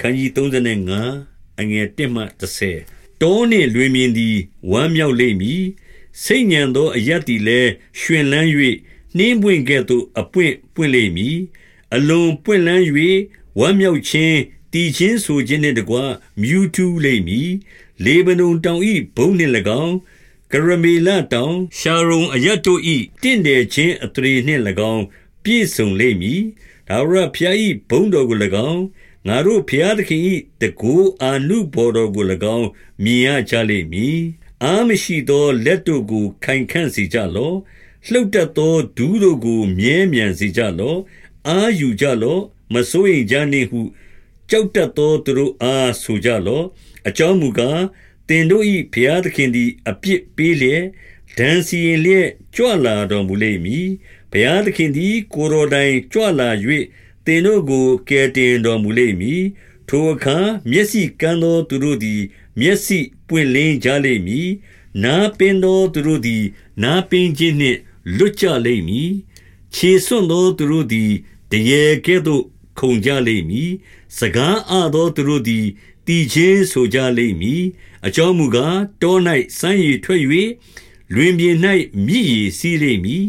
ခန်းကြီး35အငယ်1မှ30တောနှင့်လွင်မြင်သည်ဝမ်းမြောက်လိမ့်မည်စိတ်ညံသောအရတ်သည်လည်းရှင်လန်း၍နှင်းပွင့်ကဲ့သို့အပွင့်ပွင့်လိမ့်မည်အလွန်ပွင့်လန်း၍ဝမ်းမြောက်ခြင်းတည်ခြင်းဆိုခြင်းနှင့်တကွမြူးထူးလိမ့်မည်လေဗနုန်တောင်ဤဘုံနှင့်၎င်းကရမေလတောင်ရှာရုံအရတ်တို့ဤတင့်တယ်ခြင်းအထရေနှင့်၎င်းပြည့်စုံလိမ့်မည်ဒါဝရဖျားဤဘုံတော်ကို၎င်း ငါတို့ဖျားသခင်ဤတကူအာနုဘော်တော်ကို၎င်း မြင်ရကြလိမ့်မည်အာမရှိသောလက်တို့ကို ခိုင်ခန့်စေကြလော့လှုပ်တတ်သောဒူးတို့ကို မြဲမြံစေကြလော့အာယူကြလော့မစိုးရင်ကြနှင့်ဟု ကြောက်တတ်သောသူတို့အားဆိုကြလော့အကြောင်းမူကားတင်တို့၏ဘုရားသခင်သည် အပြစ်ပေးလျက်ဒဏ်စီရင်လျက်ကြွလာတော်မူလိမ့်မည်ဘုရားသခင်သည် ကိုယ်တော်တိုင်ကြွလာ၍သ င်တို့ကို ကယ်တင်တော်မူလိမ့်မည် ထိုအခါ မျက်စိကန်းသောသူတို့သည် မျက်စိပွင့်လင်းကြလိမ့်မည် နားပင်သောသူတို့သည် နားပင်ခြင်းနှင့် လွတ်ကြလိမ့်မည် ခြေစွန့်သောသူတို့သည်တရေကဲ့သို့ ခုန်ကြလိမ့်မည် စကားအသောသူတို့သည်တည်ခြင်းဆိုကြလိမ့်မည် အကြောင်းမူကား တော၌စမ်းရည်ထွက်၍လွင်ပြင်၌မြည်ရည်စီးလိမ့်မည်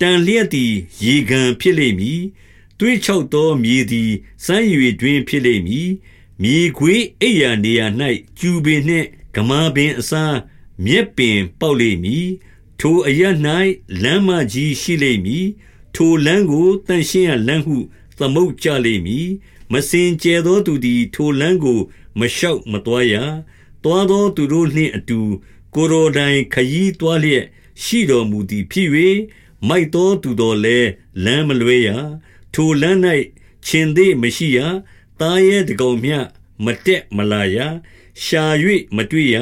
တန်လျက်သည် ရေကန်ဖြစ်လိမ့်မည် တွေးချောက်သောမြေသည်စမ်းရည်တွင်ဖြစ်လိမ့်မည်မြေခွေးအိယာနေရာ၌ကျူပင်နှင့်ဂမာပင်အစားမြက်ပင်ပေါက်လိမ့်မည်ထိုအရ၌လမ်းမကြီးရှိလိမ့်မည်ထိုလမ်းကိုတန်ရှင်းရလမ်းဟု သမုတ်ကြလိမ့်မည်မစင်ကြဲသောသူသည် ထိုလမ်းကို မလျှောက်မသွားရတွားသောသူတို့နှင့်အတူ ကိုရိုတိုင်ခยีတွားလျက် ရှိတော်မူသည်ဖြစ်၍မိုက်သောသူတော်လည်းလမ်းမလွဲရ ထိုလမ်း၌ရှင်သေးမရှိရတားရဲတကောင်မြမတက်မလာရရှာ၍မတွေ့ရ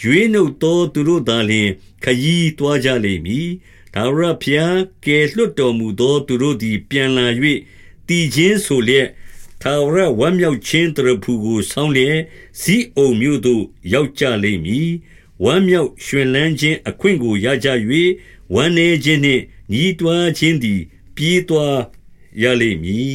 ရွေးနှုတ်သောသူတို့သာလျှင်ခยีတွားကြလိမ့်မည်ဒါဝရဖျားကယ်လွတ်တော်မူသောသူတို့သည် ပြန်လာ၍တည်ခြင်းဆိုလျက်ထာဝရဝမ်းမြောက်ခြင်းတရဖူကိုဆောင်းလျက်ဇီးအုံမြို့သို့ရောက်ကြလိမ့်မည်ဝမ်းမြောက်ရွှင်လန်းခြင်းအခွင့်ကိုရကြ၍ဝမ်းနည်းခြင်းနှင့်ညီးတွားခြင်းသည် ပြေးသွား ရလိမ့်မည်